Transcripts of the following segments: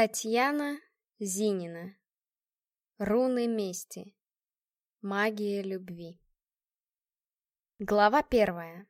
Татьяна Зинина. Руны мести. Магия любви. Глава первая.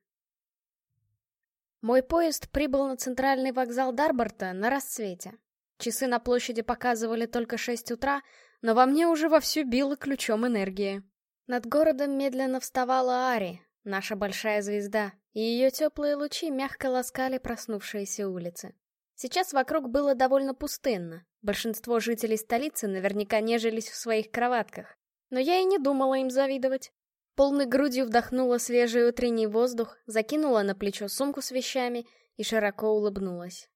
Мой поезд прибыл на центральный вокзал Дарборта на рассвете. Часы на площади показывали только шесть утра, но во мне уже вовсю била ключом энергия. Над городом медленно вставала Ари, наша большая звезда, и ее теплые лучи мягко ласкали проснувшиеся улицы. Сейчас вокруг было довольно пустынно. Большинство жителей столицы наверняка нежились в своих кроватках. Но я и не думала им завидовать. Полной грудью вдохнула свежий утренний воздух, закинула на плечо сумку с вещами и широко улыбнулась.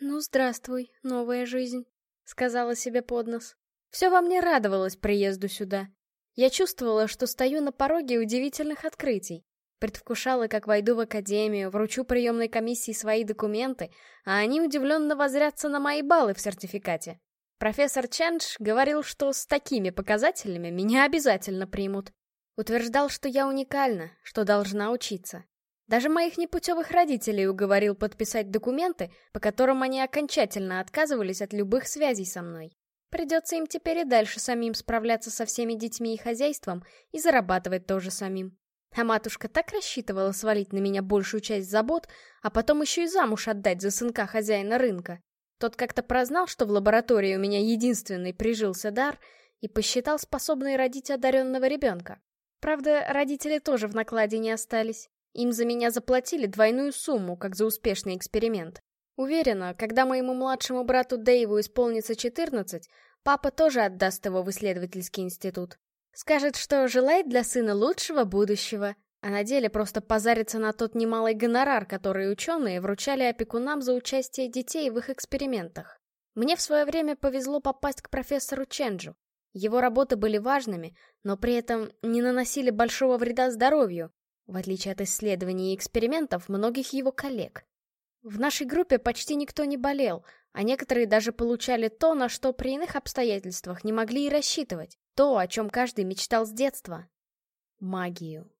«Ну, здравствуй, новая жизнь», — сказала себе под нос. Все во мне радовалось приезду сюда. Я чувствовала, что стою на пороге удивительных открытий. Предвкушала, как войду в академию, вручу приемной комиссии свои документы, а они удивленно возрятся на мои баллы в сертификате. Профессор Чендж говорил, что с такими показателями меня обязательно примут. Утверждал, что я уникальна, что должна учиться. Даже моих непутевых родителей уговорил подписать документы, по которым они окончательно отказывались от любых связей со мной. Придется им теперь и дальше самим справляться со всеми детьми и хозяйством и зарабатывать тоже самим. А матушка так рассчитывала свалить на меня большую часть забот, а потом еще и замуж отдать за сынка хозяина рынка. Тот как-то прознал, что в лаборатории у меня единственный прижился дар, и посчитал способной родить одаренного ребенка. Правда, родители тоже в накладе не остались. Им за меня заплатили двойную сумму, как за успешный эксперимент. Уверена, когда моему младшему брату Дэйву исполнится 14, папа тоже отдаст его в исследовательский институт. Скажет, что желает для сына лучшего будущего, а на деле просто позарится на тот немалый гонорар, который ученые вручали опекунам за участие детей в их экспериментах. Мне в свое время повезло попасть к профессору Ченджу. Его работы были важными, но при этом не наносили большого вреда здоровью, в отличие от исследований и экспериментов многих его коллег. В нашей группе почти никто не болел, а некоторые даже получали то, на что при иных обстоятельствах не могли и рассчитывать. То, о чем каждый мечтал с детства. Магию.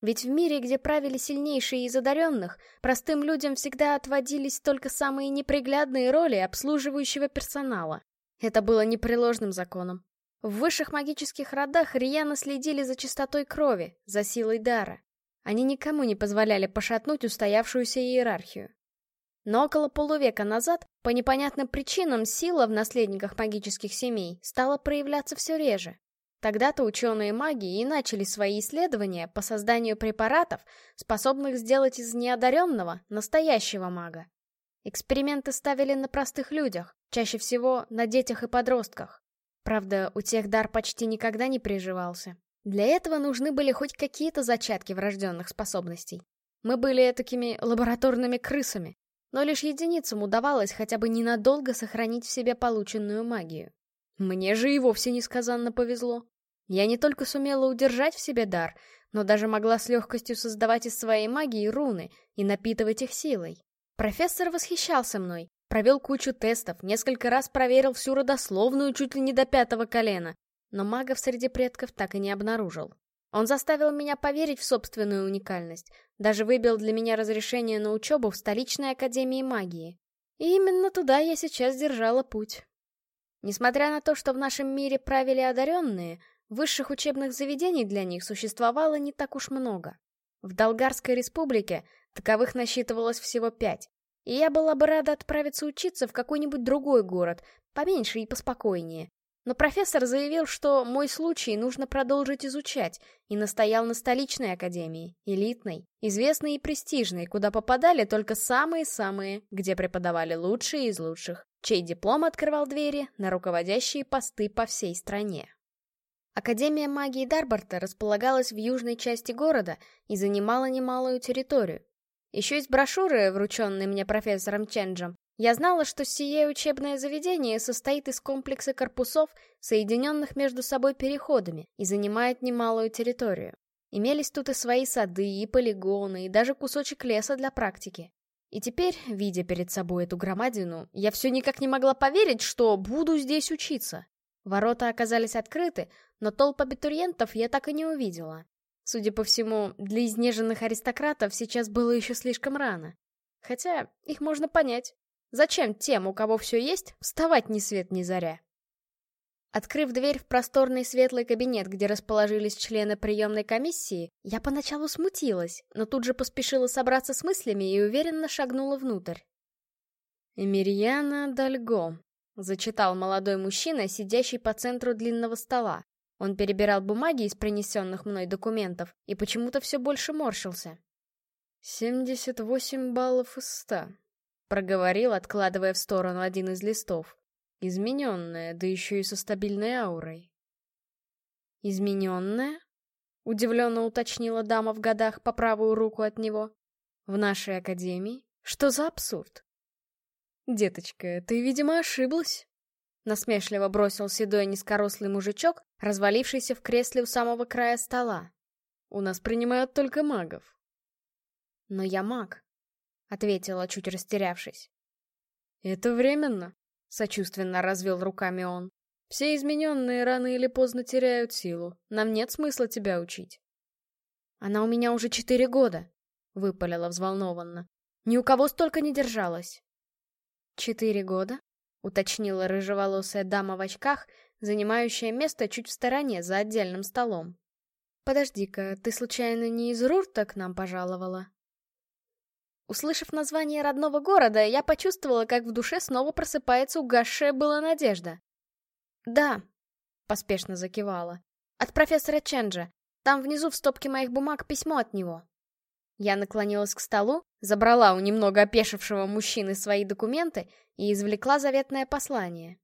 Ведь в мире, где правили сильнейшие из одаренных, простым людям всегда отводились только самые неприглядные роли обслуживающего персонала. Это было непреложным законом. В высших магических родах рьяно следили за чистотой крови, за силой дара. Они никому не позволяли пошатнуть устоявшуюся иерархию. Но около полувека назад, по непонятным причинам, сила в наследниках магических семей стала проявляться все реже. Тогда-то ученые маги и начали свои исследования по созданию препаратов, способных сделать из неодаренного настоящего мага. Эксперименты ставили на простых людях, чаще всего на детях и подростках. Правда, у тех дар почти никогда не приживался. Для этого нужны были хоть какие-то зачатки врожденных способностей. Мы были такими лабораторными крысами, но лишь единицам удавалось хотя бы ненадолго сохранить в себе полученную магию. Мне же и вовсе несказанно повезло. Я не только сумела удержать в себе дар, но даже могла с легкостью создавать из своей магии руны и напитывать их силой. Профессор восхищался мной, провел кучу тестов, несколько раз проверил всю родословную чуть ли не до пятого колена, но магов среди предков так и не обнаружил. Он заставил меня поверить в собственную уникальность, даже выбил для меня разрешение на учебу в столичной академии магии. И именно туда я сейчас держала путь. Несмотря на то, что в нашем мире правили одаренные, высших учебных заведений для них существовало не так уж много. В Долгарской республике таковых насчитывалось всего пять, и я была бы рада отправиться учиться в какой-нибудь другой город, поменьше и поспокойнее, но профессор заявил, что мой случай нужно продолжить изучать, и настоял на столичной академии, элитной, известной и престижной, куда попадали только самые-самые, где преподавали лучшие из лучших, чей диплом открывал двери на руководящие посты по всей стране. Академия магии Дарборта располагалась в южной части города и занимала немалую территорию. Еще из брошюры, врученной мне профессором Ченджем, я знала, что сие учебное заведение состоит из комплекса корпусов, соединенных между собой переходами, и занимает немалую территорию. Имелись тут и свои сады, и полигоны, и даже кусочек леса для практики. И теперь, видя перед собой эту громадину, я все никак не могла поверить, что буду здесь учиться. Ворота оказались открыты, но толп абитуриентов я так и не увидела. Судя по всему, для изнеженных аристократов сейчас было еще слишком рано. Хотя их можно понять. Зачем тем, у кого все есть, вставать ни свет ни заря? Открыв дверь в просторный светлый кабинет, где расположились члены приемной комиссии, я поначалу смутилась, но тут же поспешила собраться с мыслями и уверенно шагнула внутрь. «Эмирьяна Дальго», — зачитал молодой мужчина, сидящий по центру длинного стола. Он перебирал бумаги из принесенных мной документов и почему-то все больше морщился. «Семьдесят восемь баллов из ста», — проговорил, откладывая в сторону один из листов. Измененная, да еще и со стабильной аурой. Измененная? Удивленно уточнила дама в годах по правую руку от него. В нашей академии? Что за абсурд? Деточка, ты, видимо, ошиблась. Насмешливо бросил седой низкорослый мужичок, развалившийся в кресле у самого края стола. У нас принимают только магов. Но я маг, ответила, чуть растерявшись. Это временно, Сочувственно развел руками он. Все измененные рано или поздно теряют силу. Нам нет смысла тебя учить. Она у меня уже четыре года, выпалила взволнованно. Ни у кого столько не держалась. Четыре года? Уточнила рыжеволосая дама в очках, занимающая место чуть в стороне, за отдельным столом. «Подожди-ка, ты случайно не из Рурта к нам пожаловала?» Услышав название родного города, я почувствовала, как в душе снова просыпается угасшая была надежда. «Да», — поспешно закивала, — «от профессора Ченджа. Там внизу в стопке моих бумаг письмо от него». Я наклонилась к столу, забрала у немного опешившего мужчины свои документы и извлекла заветное послание.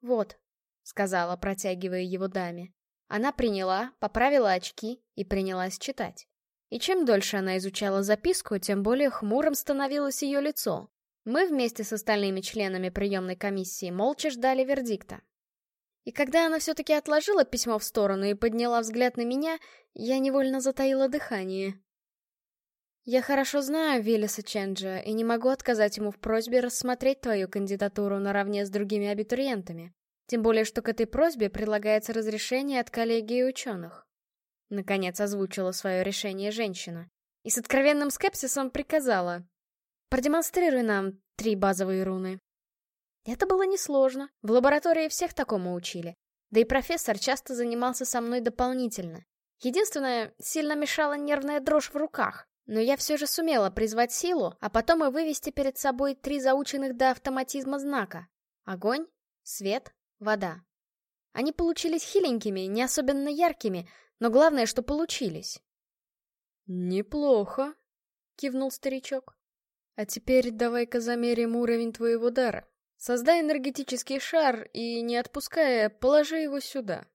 «Вот», — сказала, протягивая его даме. Она приняла, поправила очки и принялась читать. И чем дольше она изучала записку, тем более хмурым становилось ее лицо. Мы вместе с остальными членами приемной комиссии молча ждали вердикта. И когда она все-таки отложила письмо в сторону и подняла взгляд на меня, я невольно затаила дыхание. «Я хорошо знаю Виллиса Ченджа и не могу отказать ему в просьбе рассмотреть твою кандидатуру наравне с другими абитуриентами. Тем более, что к этой просьбе прилагается разрешение от коллегии ученых. Наконец озвучила свое решение женщина. И с откровенным скепсисом приказала. Продемонстрируй нам три базовые руны. Это было несложно. В лаборатории всех такому учили. Да и профессор часто занимался со мной дополнительно. Единственное, сильно мешала нервная дрожь в руках. Но я все же сумела призвать силу, а потом и вывести перед собой три заученных до автоматизма знака. Огонь, свет, вода. Они получились хиленькими, не особенно яркими, но главное, что получились. «Неплохо», — кивнул старичок. «А теперь давай-ка замерим уровень твоего дара. Создай энергетический шар и, не отпуская, положи его сюда».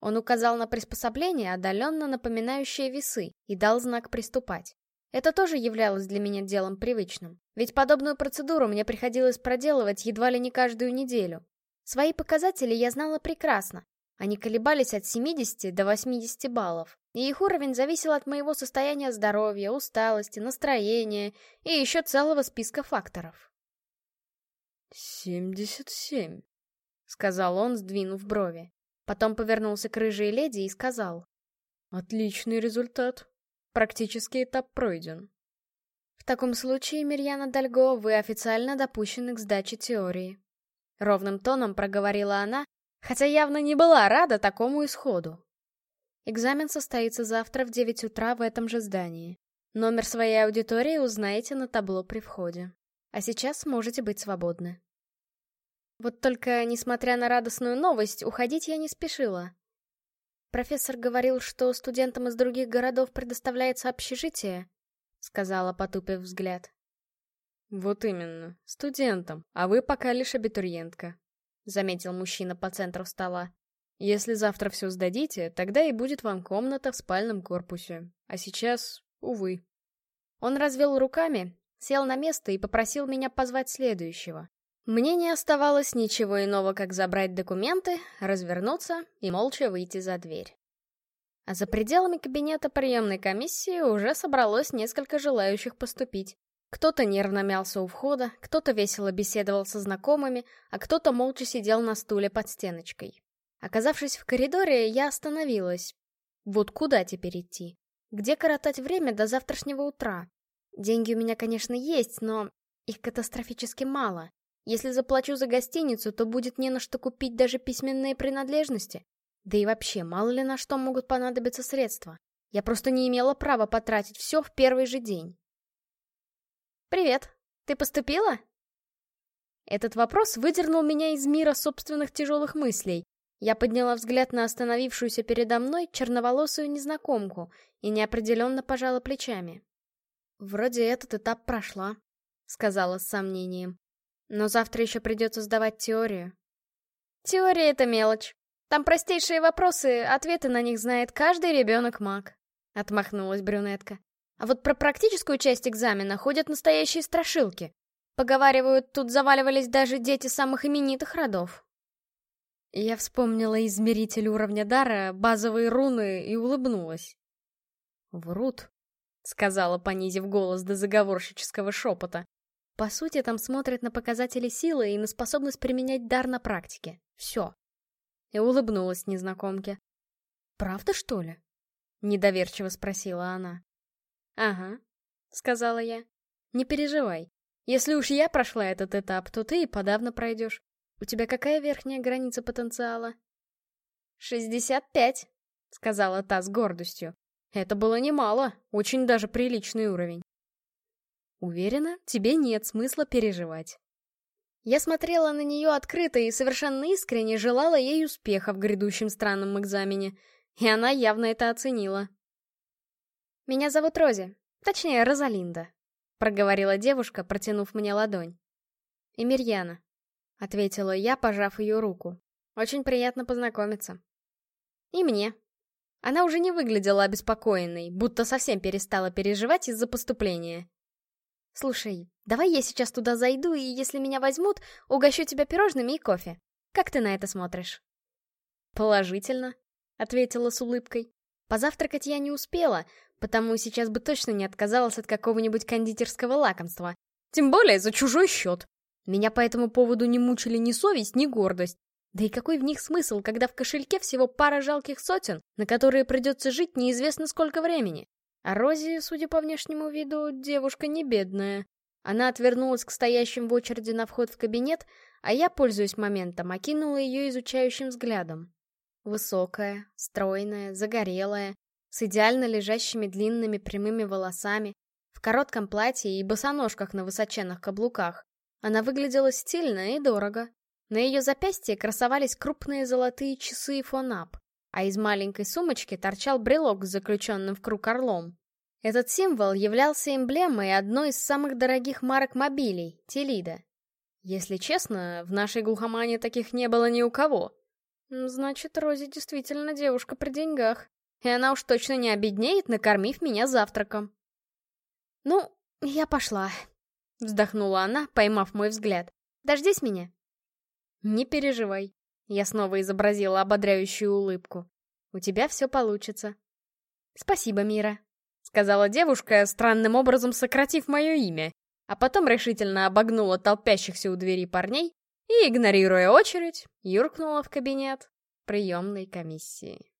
Он указал на приспособление, отдаленно напоминающее весы, и дал знак «приступать». Это тоже являлось для меня делом привычным, ведь подобную процедуру мне приходилось проделывать едва ли не каждую неделю. Свои показатели я знала прекрасно, они колебались от 70 до 80 баллов, и их уровень зависел от моего состояния здоровья, усталости, настроения и еще целого списка факторов. «Семьдесят семь», — сказал он, сдвинув брови. Потом повернулся к рыжей леди и сказал. «Отличный результат. Практически этап пройден». «В таком случае, Мирьяна Дальго, вы официально допущены к сдаче теории». Ровным тоном проговорила она, хотя явно не была рада такому исходу. Экзамен состоится завтра в 9 утра в этом же здании. Номер своей аудитории узнаете на табло при входе. А сейчас можете быть свободны. Вот только, несмотря на радостную новость, уходить я не спешила. Профессор говорил, что студентам из других городов предоставляется общежитие, сказала, потупив взгляд. Вот именно, студентам, а вы пока лишь абитуриентка. — заметил мужчина по центру стола. «Если завтра все сдадите, тогда и будет вам комната в спальном корпусе. А сейчас, увы». Он развел руками, сел на место и попросил меня позвать следующего. Мне не оставалось ничего иного, как забрать документы, развернуться и молча выйти за дверь. А за пределами кабинета приемной комиссии уже собралось несколько желающих поступить. Кто-то нервно мялся у входа, кто-то весело беседовал со знакомыми, а кто-то молча сидел на стуле под стеночкой. Оказавшись в коридоре, я остановилась. Вот куда теперь идти? Где коротать время до завтрашнего утра? Деньги у меня, конечно, есть, но Их катастрофически мало. Если заплачу за гостиницу, то будет не на что купить даже письменные принадлежности. Да и вообще, мало ли на что могут понадобиться средства. Я просто не имела права потратить все в первый же день. «Привет. Ты поступила?» Этот вопрос выдернул меня из мира собственных тяжелых мыслей. Я подняла взгляд на остановившуюся передо мной черноволосую незнакомку и неопределенно пожала плечами. «Вроде этот этап прошла», — сказала с сомнением. «Но завтра еще придется сдавать теорию». «Теория — это мелочь. Там простейшие вопросы, ответы на них знает каждый ребенок-маг», — отмахнулась брюнетка. «А вот про практическую часть экзамена ходят настоящие страшилки. Поговаривают, тут заваливались даже дети самых именитых родов. Я вспомнила измеритель уровня дара, базовые руны и улыбнулась. «Врут», — сказала, понизив голос до заговорщического шепота. «По сути, там смотрят на показатели силы и на способность применять дар на практике. Все». И улыбнулась незнакомке. «Правда, что ли?» — недоверчиво спросила она. «Ага», — сказала я. «Не переживай. Если уж я прошла этот этап, то ты и подавно пройдешь. У тебя какая верхняя граница потенциала? «Шестьдесят пять», — сказала та с гордостью. Это было немало, очень даже приличный уровень. Уверена, тебе нет смысла переживать. Я смотрела на нее открыто и совершенно искренне желала ей успеха в грядущем странном экзамене, и она явно это оценила. «Меня зовут Рози, точнее, Розалинда», проговорила девушка, протянув мне ладонь. «Эмирьяна», — ответила я, пожав ее руку. «Очень приятно познакомиться». «И мне». Она уже не выглядела обеспокоенной, будто совсем перестала переживать из-за поступления. «Слушай, давай я сейчас туда зайду, и если меня возьмут, угощу тебя пирожными и кофе. Как ты на это смотришь?» «Положительно», — ответила с улыбкой. Позавтракать я не успела, потому сейчас бы точно не отказалась от какого-нибудь кондитерского лакомства. Тем более за чужой счет. Меня по этому поводу не мучили ни совесть, ни гордость. Да и какой в них смысл, когда в кошельке всего пара жалких сотен, на которые придется жить неизвестно сколько времени? А Рози, судя по внешнему виду, девушка не бедная. Она отвернулась к стоящим в очереди на вход в кабинет, а я, пользуясь моментом, окинула ее изучающим взглядом. Высокая, стройная, загорелая, с идеально лежащими длинными прямыми волосами, в коротком платье и босоножках на высоченных каблуках. Она выглядела стильно и дорого. На ее запястье красовались крупные золотые часы и фонап, а из маленькой сумочки торчал брелок с заключенным в круг орлом. Этот символ являлся эмблемой одной из самых дорогих марок мобилей — Телида. Если честно, в нашей глухомане таких не было ни у кого. Значит, Рози действительно девушка при деньгах. И она уж точно не обеднеет, накормив меня завтраком. «Ну, я пошла», — вздохнула она, поймав мой взгляд. «Дождись меня?» «Не переживай», — я снова изобразила ободряющую улыбку. «У тебя все получится». «Спасибо, Мира», — сказала девушка, странным образом сократив мое имя, а потом решительно обогнула толпящихся у двери парней и, игнорируя очередь, юркнула в кабинет приемной комиссии.